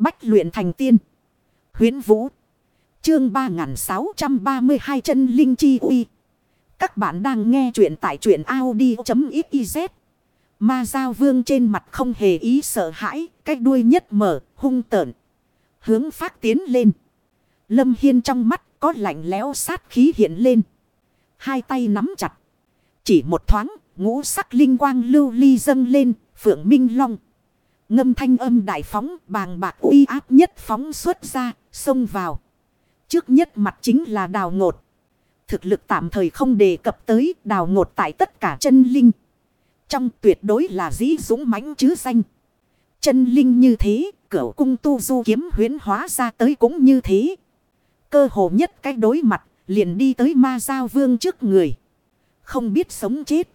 Bách luyện thành tiên. Huyến Vũ. Chương 3632 chân linh chi uy. Các bạn đang nghe truyện tại truyện Audi.xyz. Ma Giao Vương trên mặt không hề ý sợ hãi. Cái đuôi nhất mở, hung tợn. Hướng phát tiến lên. Lâm Hiên trong mắt có lạnh lẽo sát khí hiện lên. Hai tay nắm chặt. Chỉ một thoáng, ngũ sắc linh quang lưu ly dâng lên, phượng minh long. Ngâm thanh âm đại phóng, bàng bạc uy áp nhất phóng xuất ra, xông vào. Trước nhất mặt chính là đào ngột. Thực lực tạm thời không đề cập tới đào ngột tại tất cả chân linh. Trong tuyệt đối là dĩ dũng mãnh chứ danh. Chân linh như thế, cửa cung tu du kiếm huyến hóa ra tới cũng như thế. Cơ hồ nhất cái đối mặt, liền đi tới ma giao vương trước người. Không biết sống chết.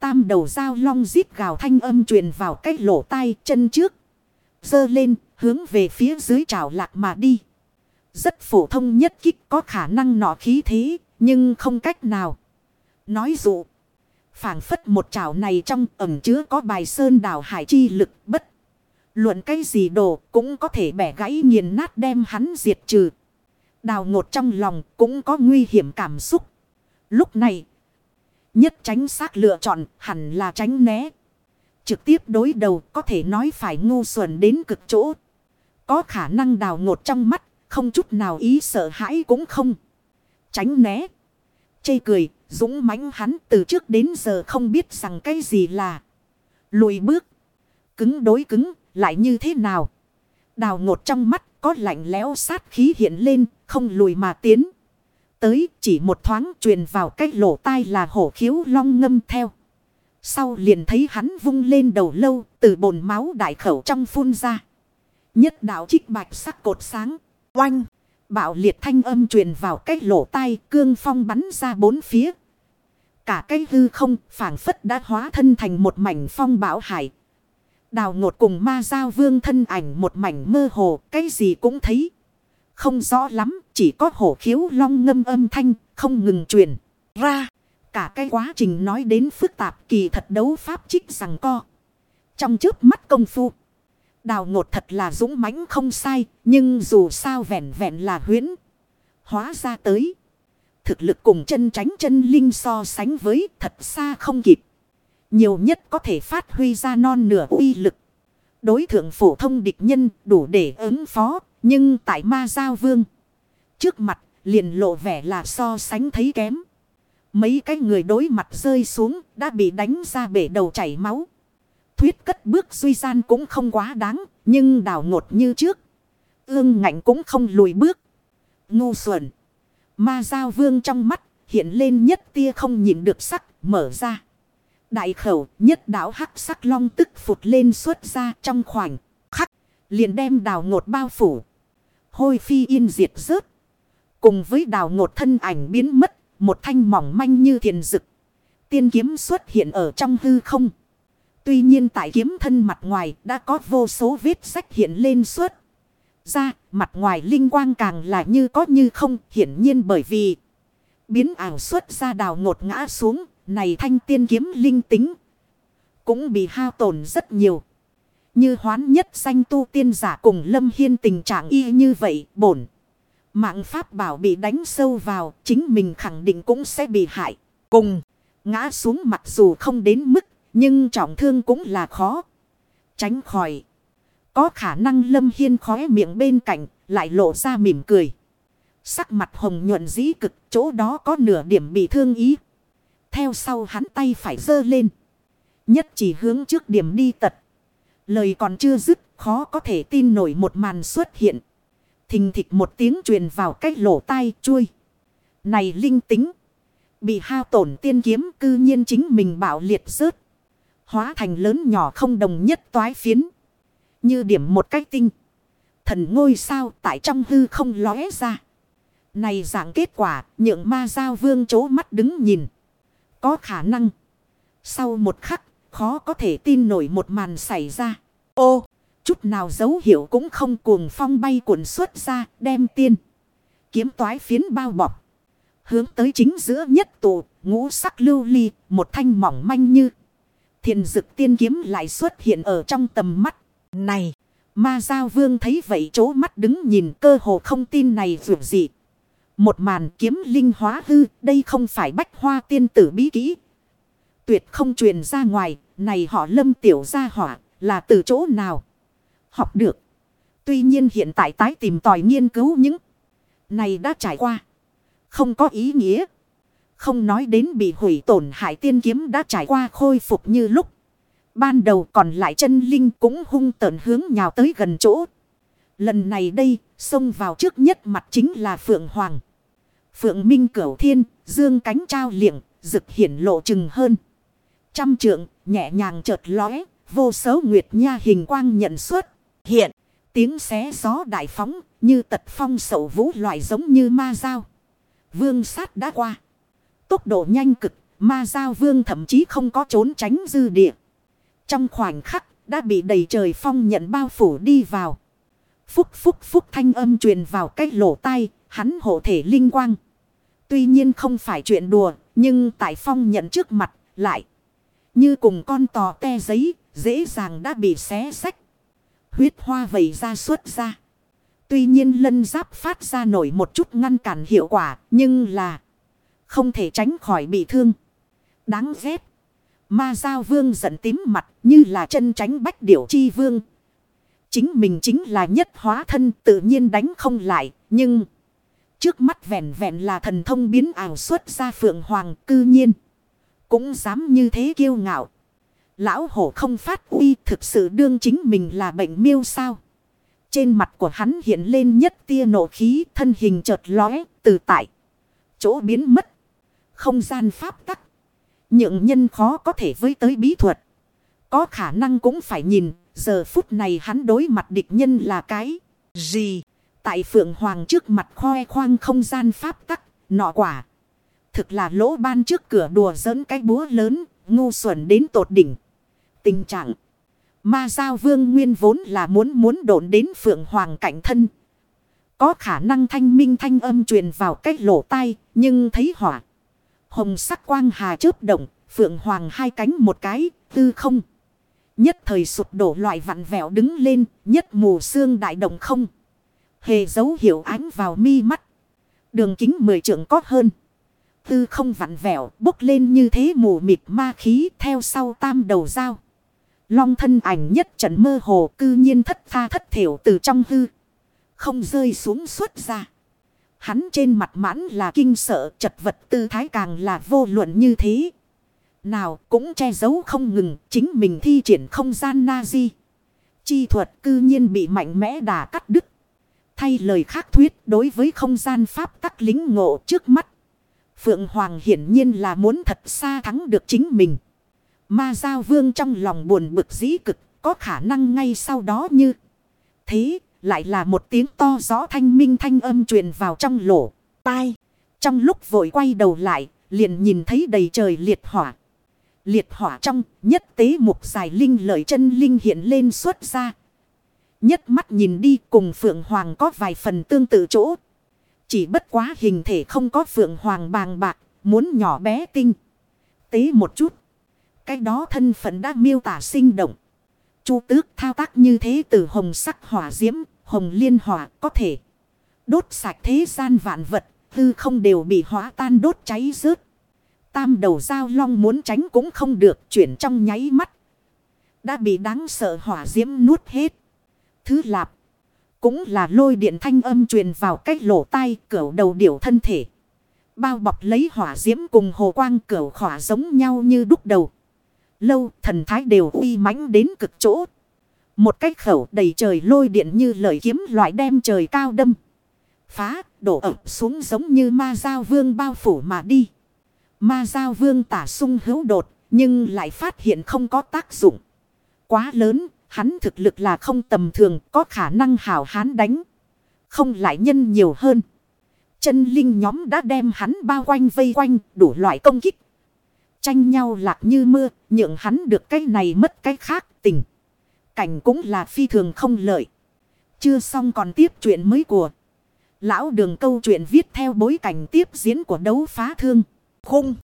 Tam đầu dao long giết gào thanh âm truyền vào cái lỗ tai chân trước. Dơ lên, hướng về phía dưới trào lạc mà đi. Rất phổ thông nhất kích có khả năng nọ khí thế, nhưng không cách nào. Nói dụ. phảng phất một trào này trong ẩm chứa có bài sơn đảo hải chi lực bất. Luận cái gì đồ cũng có thể bẻ gãy nghiền nát đem hắn diệt trừ. Đào ngột trong lòng cũng có nguy hiểm cảm xúc. Lúc này, nhất tránh xác lựa chọn hẳn là tránh né. Trực tiếp đối đầu có thể nói phải ngu xuẩn đến cực chỗ. Có khả năng đào ngột trong mắt, không chút nào ý sợ hãi cũng không. Tránh né. Chê cười, dũng mãnh hắn từ trước đến giờ không biết rằng cái gì là. Lùi bước. Cứng đối cứng, lại như thế nào? Đào ngột trong mắt có lạnh lẽo sát khí hiện lên, không lùi mà tiến. Tới chỉ một thoáng truyền vào cái lỗ tai là hổ khiếu long ngâm theo. Sau liền thấy hắn vung lên đầu lâu, từ bồn máu đại khẩu trong phun ra. Nhất đạo trích bạch sắc cột sáng, oanh. Bạo liệt thanh âm truyền vào cái lỗ tai, cương phong bắn ra bốn phía. Cả cái hư không, phảng phất đã hóa thân thành một mảnh phong bão hải. Đào ngột cùng ma giao vương thân ảnh một mảnh mơ hồ, cái gì cũng thấy. Không rõ lắm, chỉ có hổ khiếu long ngâm âm thanh, không ngừng truyền ra. Cả cái quá trình nói đến phức tạp kỳ thật đấu pháp trích rằng co. Trong trước mắt công phu. Đào ngột thật là dũng mãnh không sai. Nhưng dù sao vẹn vẹn là huyễn. Hóa ra tới. Thực lực cùng chân tránh chân linh so sánh với thật xa không kịp. Nhiều nhất có thể phát huy ra non nửa uy lực. Đối thượng phổ thông địch nhân đủ để ứng phó. Nhưng tại ma giao vương. Trước mặt, liền lộ vẻ là so sánh thấy kém. Mấy cái người đối mặt rơi xuống đã bị đánh ra bể đầu chảy máu. Thuyết cất bước suy gian cũng không quá đáng. Nhưng đảo ngột như trước. Ương ngạnh cũng không lùi bước. Ngu xuẩn. Ma giao vương trong mắt hiện lên nhất tia không nhìn được sắc, mở ra. Đại khẩu, nhất đảo hắc sắc long tức phụt lên xuất ra trong khoảnh khắc. Liền đem đào ngột bao phủ. Hôi phi yên diệt rớt. Cùng với đào ngột thân ảnh biến mất. Một thanh mỏng manh như thiền rực. Tiên kiếm xuất hiện ở trong hư không. Tuy nhiên tại kiếm thân mặt ngoài đã có vô số vết sách hiện lên suốt. Ra, mặt ngoài linh quang càng là như có như không, hiển nhiên bởi vì biến ảo xuất ra đào ngột ngã xuống, này thanh tiên kiếm linh tính cũng bị hao tổn rất nhiều. Như hoán nhất danh tu tiên giả cùng Lâm Hiên tình trạng y như vậy, bổn. Mạng pháp bảo bị đánh sâu vào, chính mình khẳng định cũng sẽ bị hại. Cùng, ngã xuống mặc dù không đến mức, nhưng trọng thương cũng là khó. Tránh khỏi. Có khả năng Lâm Hiên khóe miệng bên cạnh, lại lộ ra mỉm cười. Sắc mặt hồng nhuận dĩ cực, chỗ đó có nửa điểm bị thương ý. Theo sau hắn tay phải dơ lên. Nhất chỉ hướng trước điểm đi tật. Lời còn chưa dứt, khó có thể tin nổi một màn xuất hiện. Thình thịch một tiếng truyền vào cách lỗ tai chui. Này linh tính. Bị hao tổn tiên kiếm cư nhiên chính mình bạo liệt rớt. Hóa thành lớn nhỏ không đồng nhất toái phiến. Như điểm một cách tinh. Thần ngôi sao tại trong hư không lóe ra. Này dạng kết quả, nhượng ma giao vương chố mắt đứng nhìn. Có khả năng. Sau một khắc, khó có thể tin nổi một màn xảy ra. Ô! Chút nào dấu hiệu cũng không cuồng phong bay cuộn xuất ra đem tiên. Kiếm toái phiến bao bọc. Hướng tới chính giữa nhất tụ ngũ sắc lưu ly một thanh mỏng manh như. Thiền dực tiên kiếm lại xuất hiện ở trong tầm mắt. Này! Ma Giao Vương thấy vậy chố mắt đứng nhìn cơ hồ không tin này dù gì. Một màn kiếm linh hóa hư, đây không phải bách hoa tiên tử bí kỹ. Tuyệt không truyền ra ngoài, này họ lâm tiểu gia hỏa, là từ chỗ nào? Học được. Tuy nhiên hiện tại tái tìm tòi nghiên cứu những này đã trải qua. Không có ý nghĩa. Không nói đến bị hủy tổn hại tiên kiếm đã trải qua khôi phục như lúc. Ban đầu còn lại chân linh cũng hung tợn hướng nhào tới gần chỗ. Lần này đây, xông vào trước nhất mặt chính là Phượng Hoàng. Phượng Minh Cửu Thiên, dương cánh trao liệng, rực hiển lộ chừng hơn. Trăm trượng, nhẹ nhàng chợt lóe, vô số nguyệt nha hình quang nhận xuất. Hiện, tiếng xé gió đại phóng, như tật phong sầu vũ loại giống như ma dao. Vương sát đã qua. Tốc độ nhanh cực, ma giao vương thậm chí không có trốn tránh dư địa. Trong khoảnh khắc, đã bị đầy trời phong nhận bao phủ đi vào. Phúc phúc phúc thanh âm truyền vào cái lỗ tai, hắn hộ thể linh quang. Tuy nhiên không phải chuyện đùa, nhưng tại phong nhận trước mặt, lại. Như cùng con tò te giấy, dễ dàng đã bị xé sách. Huyết hoa vẩy ra xuất ra. Tuy nhiên lân giáp phát ra nổi một chút ngăn cản hiệu quả, nhưng là không thể tránh khỏi bị thương. Đáng ghét. Ma Giao Vương giận tím mặt như là chân tránh bách điểu chi vương. Chính mình chính là nhất hóa thân tự nhiên đánh không lại, nhưng... Trước mắt vẹn vẹn là thần thông biến ảo xuất ra phượng hoàng cư nhiên. Cũng dám như thế kiêu ngạo. Lão hổ không phát uy thực sự đương chính mình là bệnh miêu sao. Trên mặt của hắn hiện lên nhất tia nộ khí thân hình chợt lóe từ tại. Chỗ biến mất. Không gian pháp tắc. Những nhân khó có thể với tới bí thuật. Có khả năng cũng phải nhìn. Giờ phút này hắn đối mặt địch nhân là cái gì. Tại Phượng Hoàng trước mặt khoe khoang không gian pháp tắc, nọ quả. Thực là lỗ ban trước cửa đùa giỡn cái búa lớn, ngu xuẩn đến tột đỉnh. Tình trạng. Ma Giao Vương Nguyên vốn là muốn muốn đổn đến Phượng Hoàng cạnh thân. Có khả năng thanh minh thanh âm truyền vào cách lỗ tai, nhưng thấy hỏa. Hồng sắc quang hà chớp động, Phượng Hoàng hai cánh một cái, tư không. Nhất thời sụp đổ loại vặn vẹo đứng lên, nhất mù xương đại động không. Hề dấu hiệu ánh vào mi mắt. Đường kính mười trượng có hơn. Tư không vặn vẹo bốc lên như thế mù mịt ma khí theo sau tam đầu dao. Long thân ảnh nhất trận mơ hồ cư nhiên thất tha thất thiểu từ trong hư. Không rơi xuống suốt ra. Hắn trên mặt mãn là kinh sợ, chật vật tư thái càng là vô luận như thế. Nào cũng che giấu không ngừng, chính mình thi triển không gian na di. Chi thuật cư nhiên bị mạnh mẽ đà cắt đứt. Thay lời khác thuyết, đối với không gian pháp tắc lính ngộ trước mắt. Phượng Hoàng hiển nhiên là muốn thật xa thắng được chính mình. Ma Giao Vương trong lòng buồn bực dĩ cực có khả năng ngay sau đó như. Thế lại là một tiếng to gió thanh minh thanh âm truyền vào trong lỗ tai. Trong lúc vội quay đầu lại liền nhìn thấy đầy trời liệt hỏa. Liệt hỏa trong nhất tế mục dài linh lợi chân linh hiện lên xuất ra Nhất mắt nhìn đi cùng Phượng Hoàng có vài phần tương tự chỗ. Chỉ bất quá hình thể không có Phượng Hoàng bàng bạc, muốn nhỏ bé tinh. Tế một chút. Cái đó thân phận đã miêu tả sinh động. Chu tước thao tác như thế từ hồng sắc hỏa diễm, hồng liên hỏa có thể. Đốt sạch thế gian vạn vật, hư không đều bị hóa tan đốt cháy rớt. Tam đầu dao long muốn tránh cũng không được chuyển trong nháy mắt. Đã bị đáng sợ hỏa diễm nuốt hết. Thứ lạp. Cũng là lôi điện thanh âm truyền vào cách lỗ tai cửa đầu điểu thân thể. Bao bọc lấy hỏa diễm cùng hồ quang cửa khỏa giống nhau như đúc đầu. Lâu thần thái đều uy mãnh đến cực chỗ. Một cách khẩu đầy trời lôi điện như lời kiếm loại đem trời cao đâm. Phá, đổ ập xuống giống như ma giao vương bao phủ mà đi. Ma giao vương tả sung hữu đột, nhưng lại phát hiện không có tác dụng. Quá lớn, Hắn thực lực là không tầm thường có khả năng hảo hán đánh. Không lại nhân nhiều hơn. Chân linh nhóm đã đem hắn bao quanh vây quanh đủ loại công kích. Tranh nhau lạc như mưa, nhượng hắn được cái này mất cái khác tình. Cảnh cũng là phi thường không lợi. Chưa xong còn tiếp chuyện mới của. Lão đường câu chuyện viết theo bối cảnh tiếp diễn của đấu phá thương. Khung.